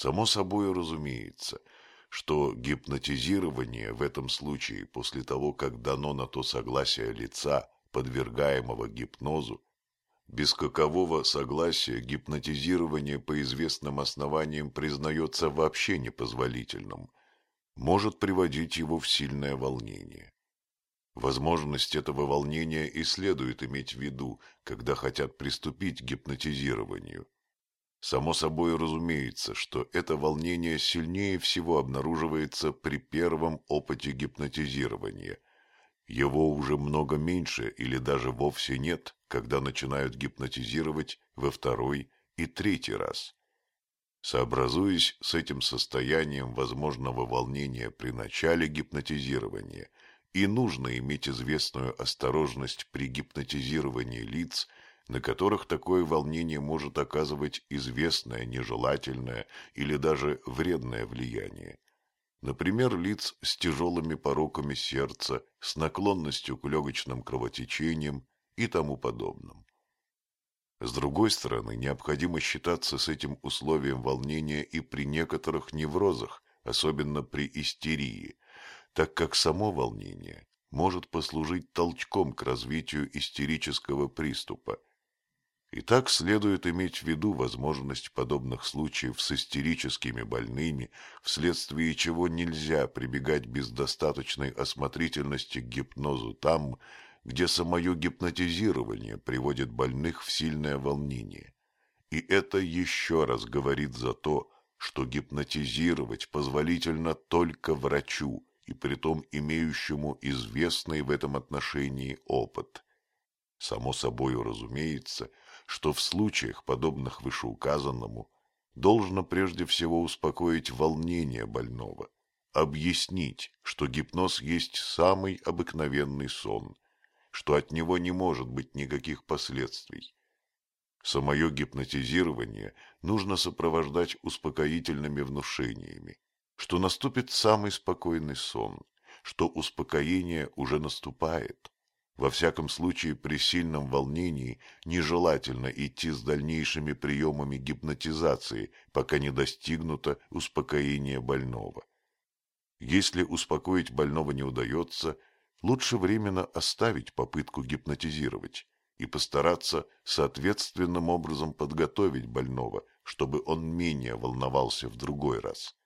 Само собой разумеется, что гипнотизирование в этом случае после того, как дано на то согласие лица, подвергаемого гипнозу, без какового согласия гипнотизирование по известным основаниям признается вообще непозволительным, может приводить его в сильное волнение. Возможность этого волнения и следует иметь в виду, когда хотят приступить к гипнотизированию. Само собой разумеется, что это волнение сильнее всего обнаруживается при первом опыте гипнотизирования. Его уже много меньше или даже вовсе нет, когда начинают гипнотизировать во второй и третий раз. Сообразуясь с этим состоянием возможного волнения при начале гипнотизирования – и нужно иметь известную осторожность при гипнотизировании лиц, на которых такое волнение может оказывать известное, нежелательное или даже вредное влияние. Например, лиц с тяжелыми пороками сердца, с наклонностью к легочным кровотечениям и тому подобным. С другой стороны, необходимо считаться с этим условием волнения и при некоторых неврозах, особенно при истерии – так как само волнение может послужить толчком к развитию истерического приступа. И так следует иметь в виду возможность подобных случаев с истерическими больными, вследствие чего нельзя прибегать без достаточной осмотрительности к гипнозу там, где самое гипнотизирование приводит больных в сильное волнение. И это еще раз говорит за то, что гипнотизировать позволительно только врачу, и притом имеющему известный в этом отношении опыт. Само собой разумеется, что в случаях, подобных вышеуказанному, должно прежде всего успокоить волнение больного, объяснить, что гипноз есть самый обыкновенный сон, что от него не может быть никаких последствий. Самое гипнотизирование нужно сопровождать успокоительными внушениями, что наступит самый спокойный сон, что успокоение уже наступает. Во всяком случае, при сильном волнении нежелательно идти с дальнейшими приемами гипнотизации, пока не достигнуто успокоение больного. Если успокоить больного не удается, лучше временно оставить попытку гипнотизировать и постараться соответственным образом подготовить больного, чтобы он менее волновался в другой раз.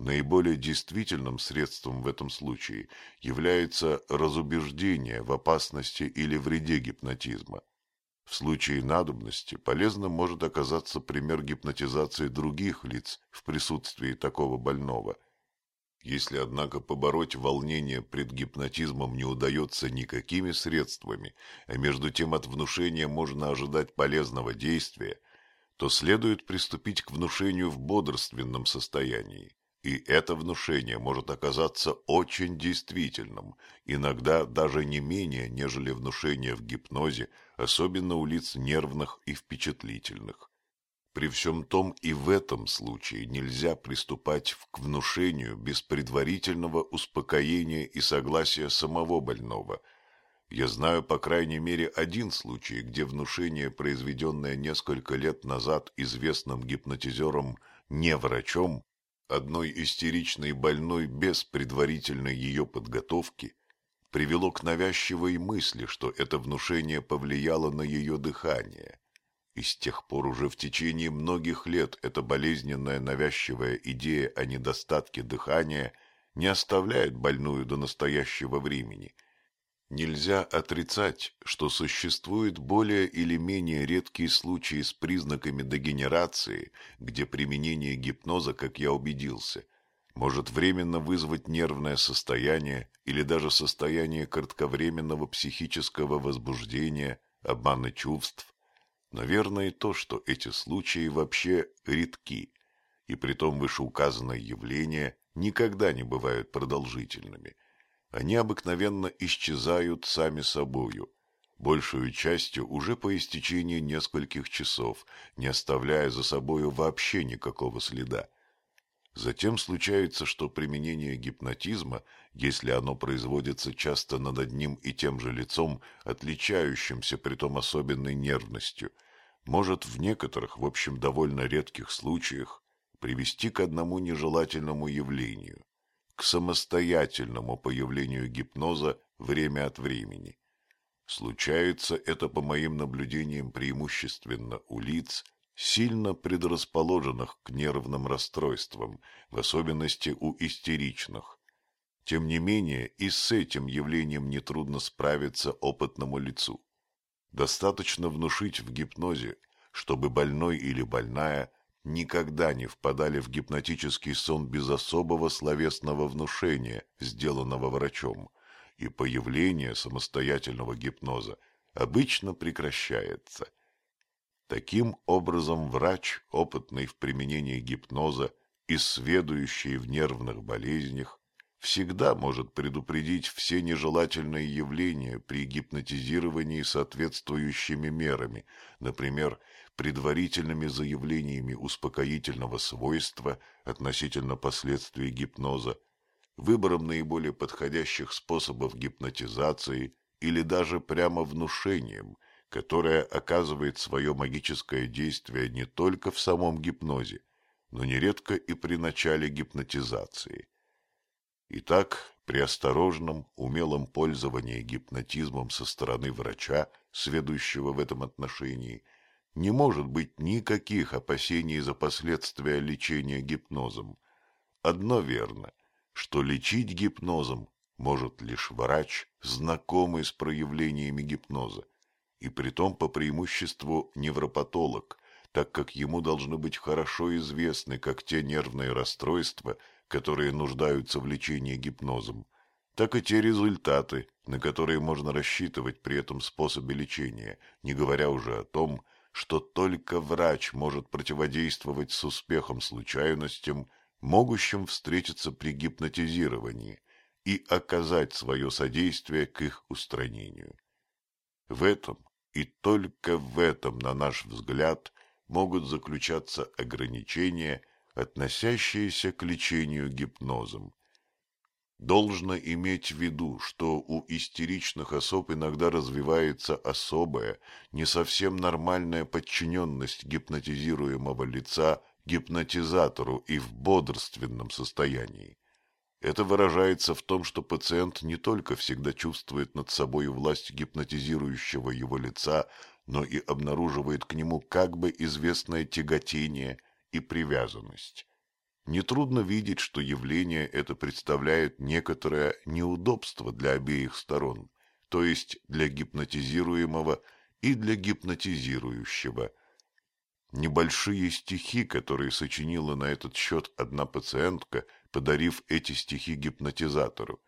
Наиболее действительным средством в этом случае является разубеждение в опасности или вреде гипнотизма. В случае надобности полезным может оказаться пример гипнотизации других лиц в присутствии такого больного. Если, однако, побороть волнение пред гипнотизмом не удается никакими средствами, а между тем от внушения можно ожидать полезного действия, то следует приступить к внушению в бодрственном состоянии. И это внушение может оказаться очень действительным, иногда даже не менее, нежели внушение в гипнозе, особенно у лиц нервных и впечатлительных. При всем том и в этом случае нельзя приступать к внушению без предварительного успокоения и согласия самого больного. Я знаю по крайней мере один случай, где внушение, произведенное несколько лет назад известным гипнотизером не врачом, одной истеричной больной без предварительной ее подготовки привело к навязчивой мысли, что это внушение повлияло на ее дыхание. И с тех пор уже в течение многих лет эта болезненная навязчивая идея о недостатке дыхания не оставляет больную до настоящего времени – Нельзя отрицать, что существуют более или менее редкие случаи с признаками дегенерации, где применение гипноза, как я убедился, может временно вызвать нервное состояние или даже состояние кратковременного психического возбуждения, обмана чувств. Наверное, и то, что эти случаи вообще редки, и притом вышеуказанные явления никогда не бывают продолжительными – они обыкновенно исчезают сами собою, большую частью уже по истечении нескольких часов, не оставляя за собою вообще никакого следа. Затем случается, что применение гипнотизма, если оно производится часто над одним и тем же лицом, отличающимся при том особенной нервностью, может в некоторых, в общем довольно редких случаях, привести к одному нежелательному явлению, к самостоятельному появлению гипноза время от времени. Случается это, по моим наблюдениям, преимущественно у лиц, сильно предрасположенных к нервным расстройствам, в особенности у истеричных. Тем не менее, и с этим явлением нетрудно справиться опытному лицу. Достаточно внушить в гипнозе, чтобы больной или больная никогда не впадали в гипнотический сон без особого словесного внушения, сделанного врачом, и появление самостоятельного гипноза обычно прекращается. Таким образом, врач, опытный в применении гипноза и сведущий в нервных болезнях, всегда может предупредить все нежелательные явления при гипнотизировании соответствующими мерами, например, предварительными заявлениями успокоительного свойства относительно последствий гипноза, выбором наиболее подходящих способов гипнотизации или даже прямо внушением, которое оказывает свое магическое действие не только в самом гипнозе, но нередко и при начале гипнотизации. Итак, при осторожном, умелом пользовании гипнотизмом со стороны врача, сведущего в этом отношении, не может быть никаких опасений за последствия лечения гипнозом. Одно верно, что лечить гипнозом может лишь врач, знакомый с проявлениями гипноза, и притом по преимуществу невропатолог, так как ему должны быть хорошо известны как те нервные расстройства, которые нуждаются в лечении гипнозом, так и те результаты, на которые можно рассчитывать при этом способе лечения, не говоря уже о том, что только врач может противодействовать с успехом случайностям, могущим встретиться при гипнотизировании, и оказать свое содействие к их устранению. В этом и только в этом, на наш взгляд, могут заключаться ограничения относящиеся к лечению гипнозом. Должно иметь в виду, что у истеричных особ иногда развивается особая, не совсем нормальная подчиненность гипнотизируемого лица гипнотизатору и в бодрственном состоянии. Это выражается в том, что пациент не только всегда чувствует над собой власть гипнотизирующего его лица, но и обнаруживает к нему как бы известное тяготение – и привязанность. Нетрудно видеть, что явление это представляет некоторое неудобство для обеих сторон, то есть для гипнотизируемого и для гипнотизирующего. Небольшие стихи, которые сочинила на этот счет одна пациентка, подарив эти стихи гипнотизатору,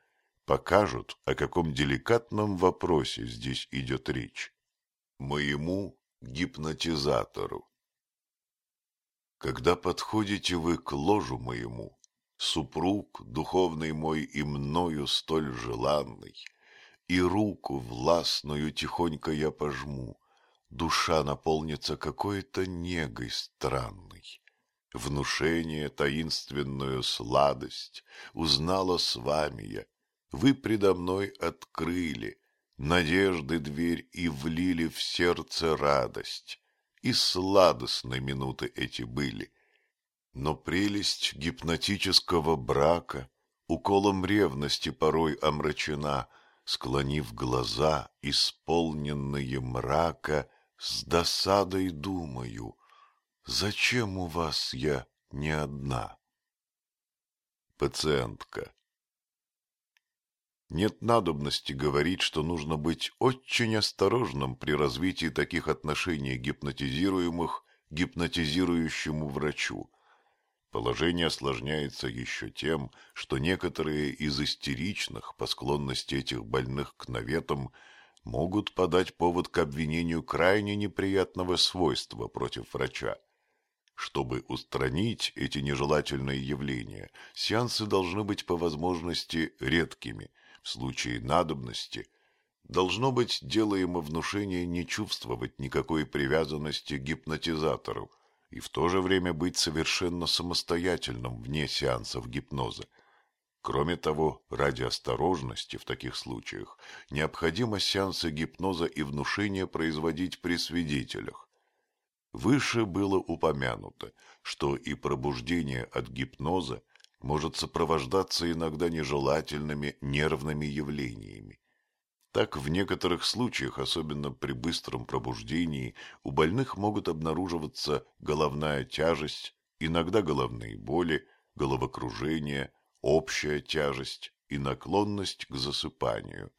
покажут, о каком деликатном вопросе здесь идет речь. Моему гипнотизатору. Когда подходите вы к ложу моему, Супруг, духовный мой и мною столь желанный, И руку властную тихонько я пожму, Душа наполнится какой-то негой странной. Внушение, таинственную сладость Узнала с вами я, вы предо мной открыли Надежды дверь и влили в сердце радость и сладостны минуты эти были. Но прелесть гипнотического брака уколом ревности порой омрачена, склонив глаза, исполненные мрака, с досадой думаю, зачем у вас я не одна? Пациентка нет надобности говорить, что нужно быть очень осторожным при развитии таких отношений гипнотизируемых гипнотизирующему врачу. Положение осложняется еще тем, что некоторые из истеричных, по склонности этих больных к наветам, могут подать повод к обвинению крайне неприятного свойства против врача. Чтобы устранить эти нежелательные явления, сеансы должны быть по возможности редкими – в случае надобности, должно быть делаемо внушение не чувствовать никакой привязанности к гипнотизатору и в то же время быть совершенно самостоятельным вне сеансов гипноза. Кроме того, ради осторожности в таких случаях необходимо сеансы гипноза и внушения производить при свидетелях. Выше было упомянуто, что и пробуждение от гипноза может сопровождаться иногда нежелательными нервными явлениями. Так в некоторых случаях, особенно при быстром пробуждении, у больных могут обнаруживаться головная тяжесть, иногда головные боли, головокружение, общая тяжесть и наклонность к засыпанию.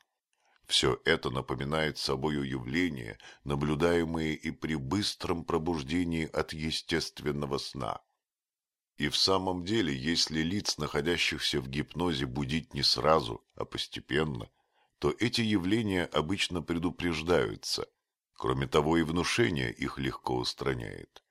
Все это напоминает собою явления, наблюдаемые и при быстром пробуждении от естественного сна. И в самом деле, если лиц, находящихся в гипнозе, будить не сразу, а постепенно, то эти явления обычно предупреждаются. Кроме того, и внушение их легко устраняет.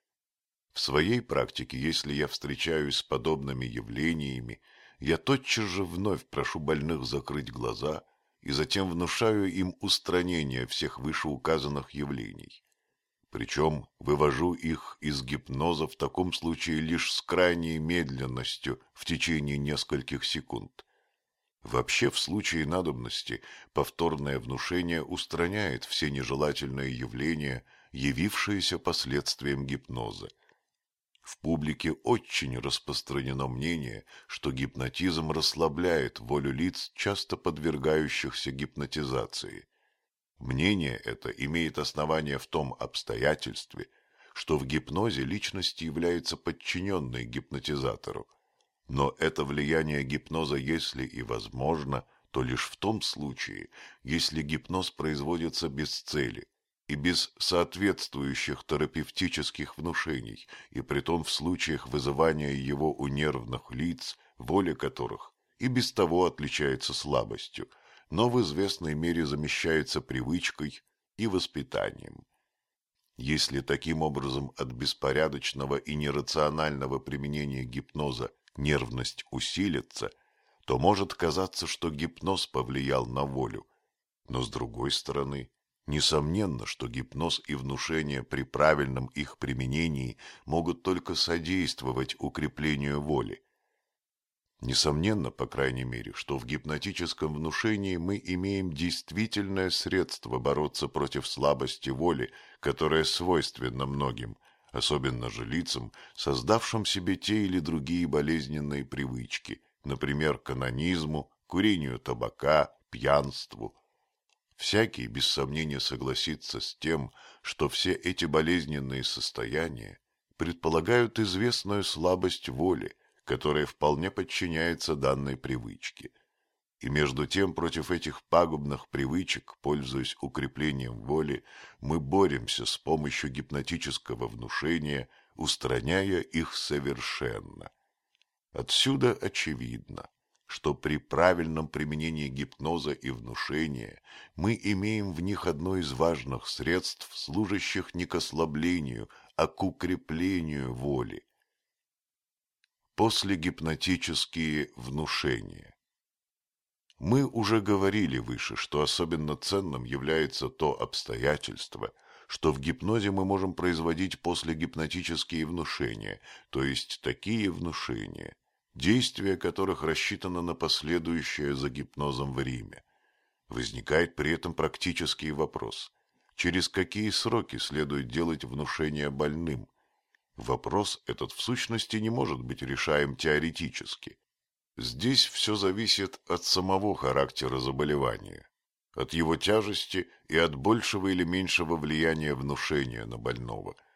В своей практике, если я встречаюсь с подобными явлениями, я тотчас же вновь прошу больных закрыть глаза и затем внушаю им устранение всех вышеуказанных явлений. Причем вывожу их из гипноза в таком случае лишь с крайней медленностью в течение нескольких секунд. Вообще, в случае надобности, повторное внушение устраняет все нежелательные явления, явившиеся последствием гипноза. В публике очень распространено мнение, что гипнотизм расслабляет волю лиц, часто подвергающихся гипнотизации. Мнение это имеет основание в том обстоятельстве, что в гипнозе личность является подчиненной гипнотизатору. Но это влияние гипноза, если и возможно, то лишь в том случае, если гипноз производится без цели, и без соответствующих терапевтических внушений, и притом в случаях вызывания его у нервных лиц, воля которых и без того отличается слабостью, но в известной мере замещается привычкой и воспитанием. Если таким образом от беспорядочного и нерационального применения гипноза нервность усилится, то может казаться, что гипноз повлиял на волю, но с другой стороны – Несомненно, что гипноз и внушение при правильном их применении могут только содействовать укреплению воли. Несомненно, по крайней мере, что в гипнотическом внушении мы имеем действительное средство бороться против слабости воли, которая свойственна многим, особенно же лицам, создавшим себе те или другие болезненные привычки, например, канонизму, курению табака, пьянству, Всякий, без сомнения, согласится с тем, что все эти болезненные состояния предполагают известную слабость воли, которая вполне подчиняется данной привычке. И между тем против этих пагубных привычек, пользуясь укреплением воли, мы боремся с помощью гипнотического внушения, устраняя их совершенно. Отсюда очевидно, что при правильном применении гипноза и внушения мы имеем в них одно из важных средств, служащих не к ослаблению, а к укреплению воли. После гипнотические внушения Мы уже говорили выше, что особенно ценным является то обстоятельство, что в гипнозе мы можем производить после гипнотические внушения, то есть такие внушения, действие которых рассчитано на последующее за гипнозом время. Возникает при этом практический вопрос, через какие сроки следует делать внушение больным. Вопрос этот в сущности не может быть решаем теоретически. Здесь все зависит от самого характера заболевания, от его тяжести и от большего или меньшего влияния внушения на больного –